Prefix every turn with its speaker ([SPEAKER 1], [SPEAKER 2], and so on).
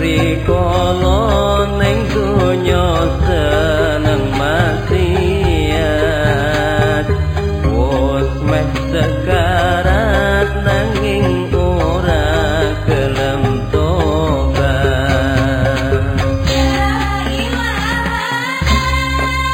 [SPEAKER 1] rikala